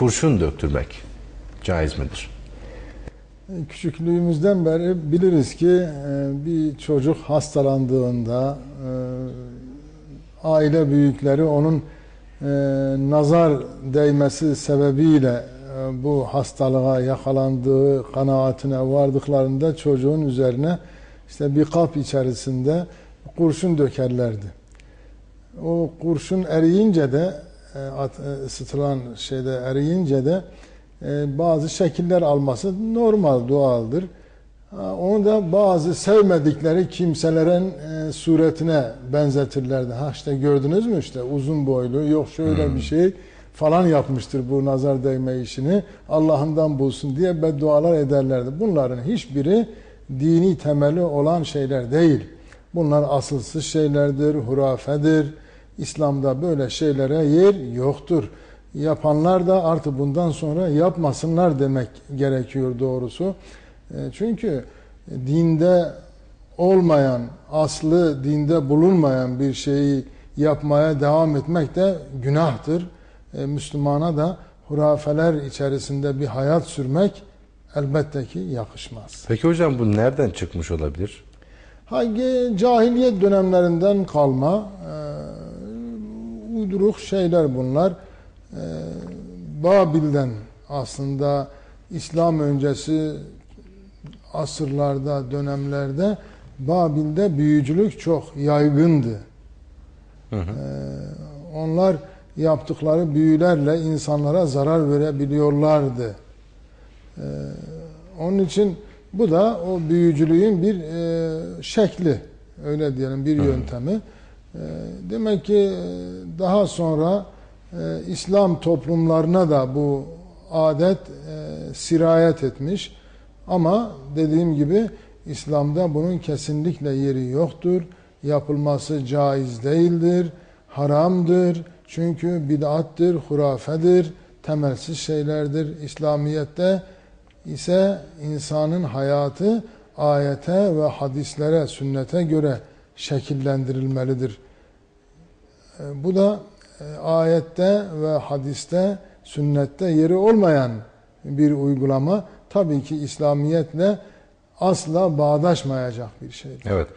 kurşun döktürmek caiz midir? Küçüklüğümüzden beri biliriz ki e, bir çocuk hastalandığında e, aile büyükleri onun e, nazar değmesi sebebiyle bu hastalığa yakalandığı kanaatine vardıklarında çocuğun üzerine işte bir kap içerisinde kurşun dökerlerdi. O kurşun eriyince de ısıtılan şeyde eriyince de e, bazı şekiller alması normal, doğaldır. Onu da bazı sevmedikleri kimselerin e, suretine benzetirlerdi. Ha işte gördünüz mü işte uzun boylu, yok şöyle hmm. bir şey falan yapmıştır bu nazar değme işini. Allah'ından bulsun diye beddualar ederlerdi. Bunların hiçbiri dini temeli olan şeyler değil. Bunlar asılsız şeylerdir, hurafedir. İslam'da böyle şeylere yer yoktur yapanlar da artık bundan sonra yapmasınlar demek gerekiyor doğrusu. E, çünkü dinde olmayan, aslı dinde bulunmayan bir şeyi yapmaya devam etmek de günahtır. E, Müslümana da hurafeler içerisinde bir hayat sürmek elbette ki yakışmaz. Peki hocam bu nereden çıkmış olabilir? Hangi cahiliyet dönemlerinden kalma e, uyduruk şeyler bunlar. Ee, Babil'den aslında İslam öncesi asırlarda, dönemlerde Babil'de büyücülük çok yaygındı. Hı hı. Ee, onlar yaptıkları büyülerle insanlara zarar verebiliyorlardı. Ee, onun için bu da o büyücülüğün bir e, şekli, öyle diyelim bir hı. yöntemi. demek ki daha sonra e, İslam toplumlarına da bu adet e, sirayet etmiş. Ama dediğim gibi İslam'da bunun kesinlikle yeri yoktur. Yapılması caiz değildir, haramdır. Çünkü bid'attır, hurafedir, temelsiz şeylerdir. İslamiyette ise insanın hayatı ayete ve hadislere, sünnete göre şekillendirilmelidir. E, bu da e, ayette ve hadiste, sünnette yeri olmayan bir uygulama tabii ki İslamiyetle asla bağdaşmayacak bir şeydir. Evet.